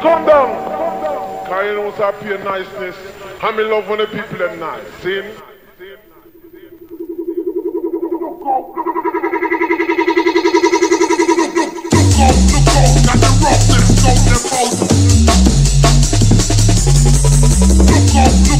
Come down. Cause you know it's pure niceness. I'm in love when the people are nice. See? Look out! look